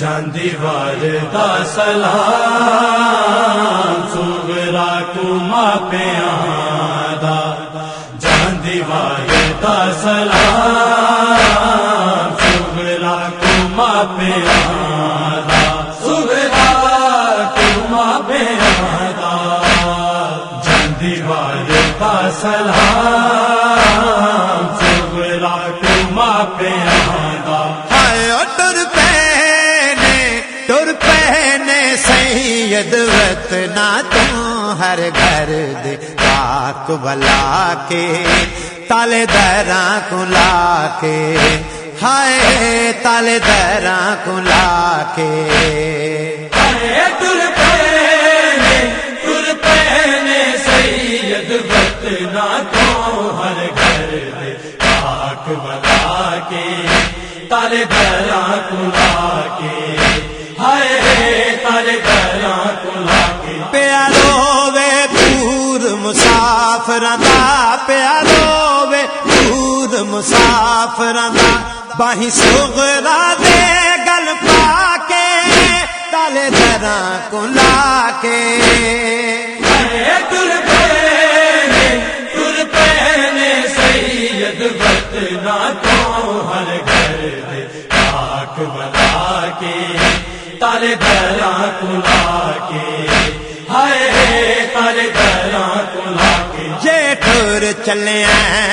چاندیوار دا سلام سوگرا کما پیادا چاندیوار دا سلام سوگرا کما پیادا سوگرا کما پیادا چاندیوار دا سلام ہر گھر پاک بلا کے تالے دراں کو لا کے۔ ہائے تالے دراں کو لا کے۔ تر سید ہر گھر پاک بلا کے۔ تالے درا کلا کے۔ دور مسافر باہی سغرا دے گل پا کے، تالے دراں کو لا کے۔ تر پہنے تر پہنے کے۔ تالے درا کلا کے۔ ہائے، تالے چلے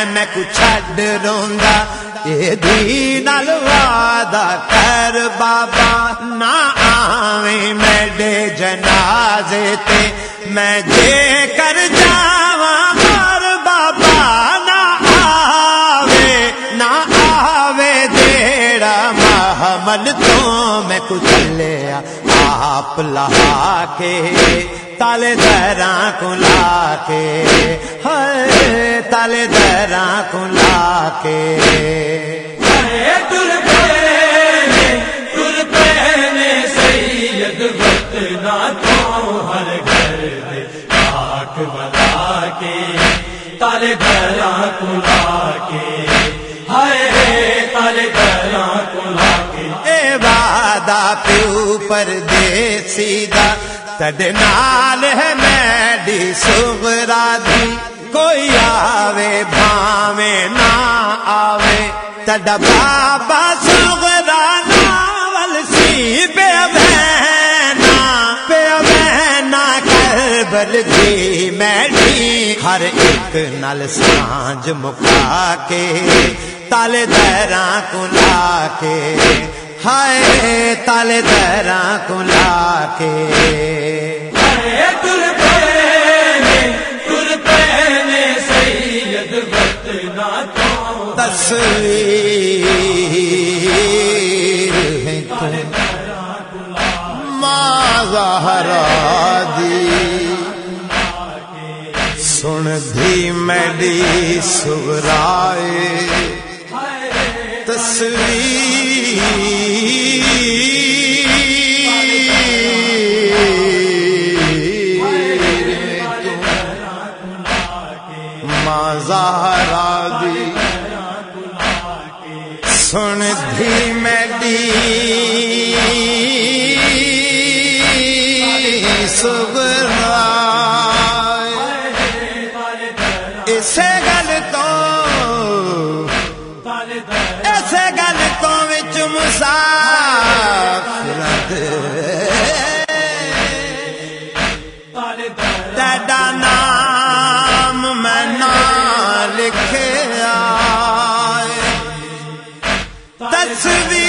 میں کچھ چھڈ روندا۔ اے دی نال وعدہ کر بابا، نہ آویں میڈے جنازے تے۔ میں جے کر جاواں مر بابا، نہ آوے نہ آوے دیڑا محمل تو میں کچھ لیا۔ آپ لہا کے تالے دراں کو کے، ہائے، تالے دراں کو کے۔ ہر گھر بلا کے، تالے درا کلا کے۔ ہائے، تالے درا کلا کے۔ اے وعدہ پیو پر دے سیدھا تڈ نال ہے میڈی سغرا دی۔ کوئی آوے بھاوے نہ آوے۔ تڈا بابا سغرا ناول سی پہ بہنا پہ بہنا کربل دی میڈی۔ ہر ایک نل سانج مکا کے۔ تالے دراں کو لا کے۔ ہائے تالے دراں کو لا کے۔ پہنے پہنے سید تو تصویر ہے ماں دی۔ سن بھی میڈی سغرائے تصویر سغرائے اسے گل تو اسے گل تو وچ مسافرت تیڈا نام میں نہ لکھیا تصویر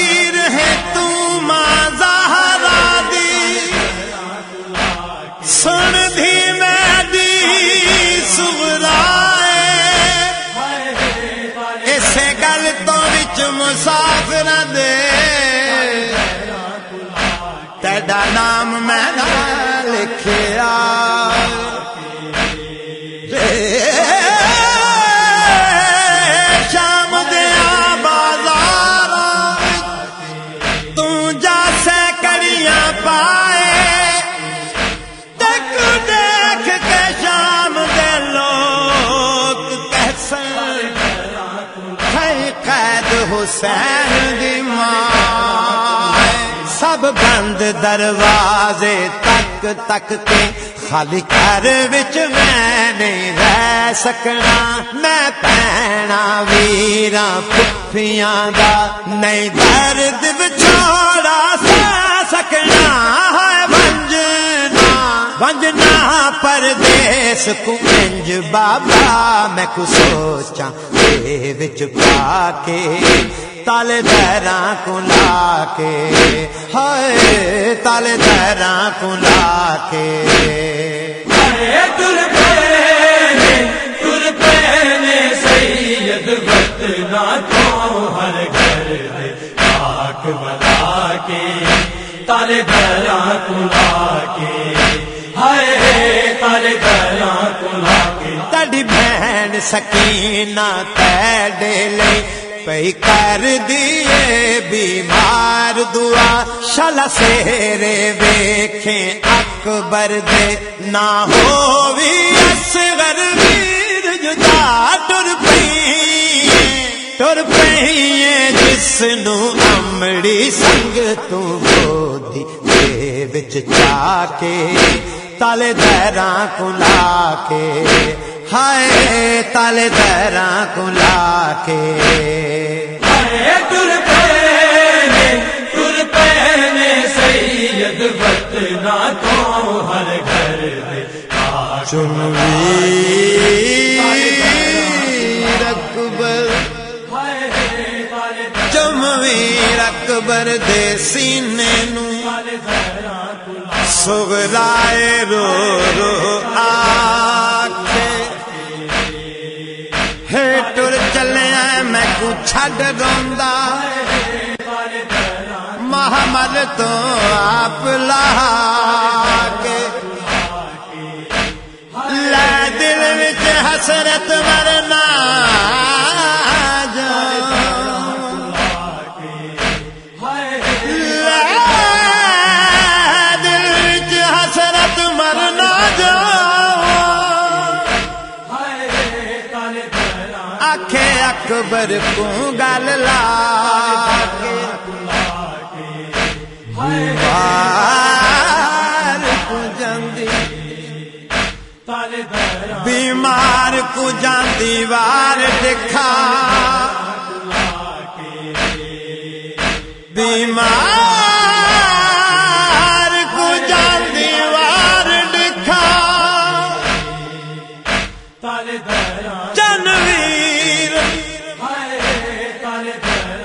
مسافر دے۔ تیڈا نام میں حسین دی ماں سب بند دروازے تک تک کے خالی گھر وچ میں نہیں رہ سکنا۔ میں پینا ویراں پھپھیاں دا نہیں درد وچھوڑا سہ سکنا ہے بنجنا پردیس کو بابا، میں کو سوچاں اے وچ پا کے تالے دیراں کو لا کے ہائے، تالے دیراں کو لا کے ارے تر پہنے تر پہنے سید تو ہر گھر ہے پاک بلا کے۔ تالے درا کلا کے ہائے تالے کلا تڑی بہن سکینہ تیڈے لے پئی کر دیے بیمار دعا شلا سیرے ویکھیں اکبر دے نہ ہووی اصغر ویر جدا ٹر پئی ٹر پئی جس نو امڑی سنگ تو گودی دے وچ جا کے تالے دیراں کو لا کے۔ ہائے تالے دیراں کو لا کے ارے پہنے تر پہنے سید تو ہر گھر ہے پاک اکبر۔ اکبر دے سینے نو سغرائے رو رو آکھے۔ ہے ٹر چلے میں کو چھڈ روندا محمد تو آپ لا کے لے دل وچ حسرت مرنا اکبر کو گل لا کے بیمار کو جاندی بیمار کو جاندی وار دکھا بیمار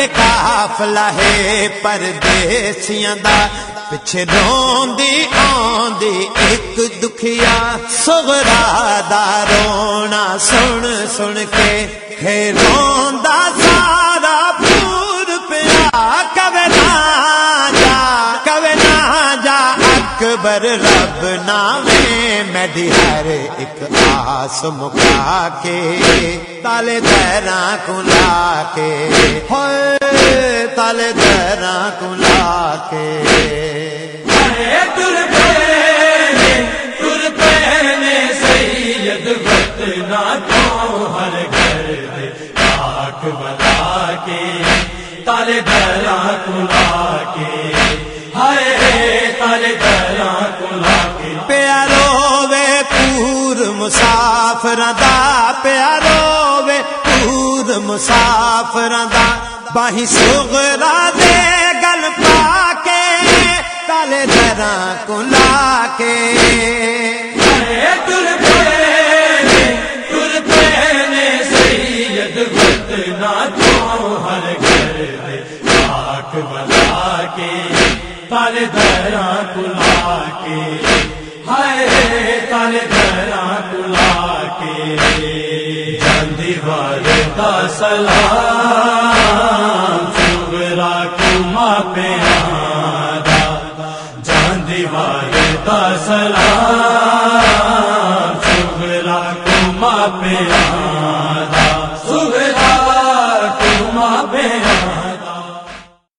اگے قافلہ ہے پردیسیاں دا پچھے روندی آندی ایک دکھیا سغرا دا رونا سن سن کے ہے روندا سارا پور پیا کبے نہ جا کبے نہ جا اکبر رب نامے میڈی ہر ایک آس مکا کے، تالے دیراں کو لا کے۔ ہوئے تالے دیراں کو لا کے۔ ارے تر پہنے مسافردا پیارو وے پور مسافردا باہی سغرا دے گل پا کے تالے درا کو لا کے سلام چوبرا کما پیارا جان والے کا سلام۔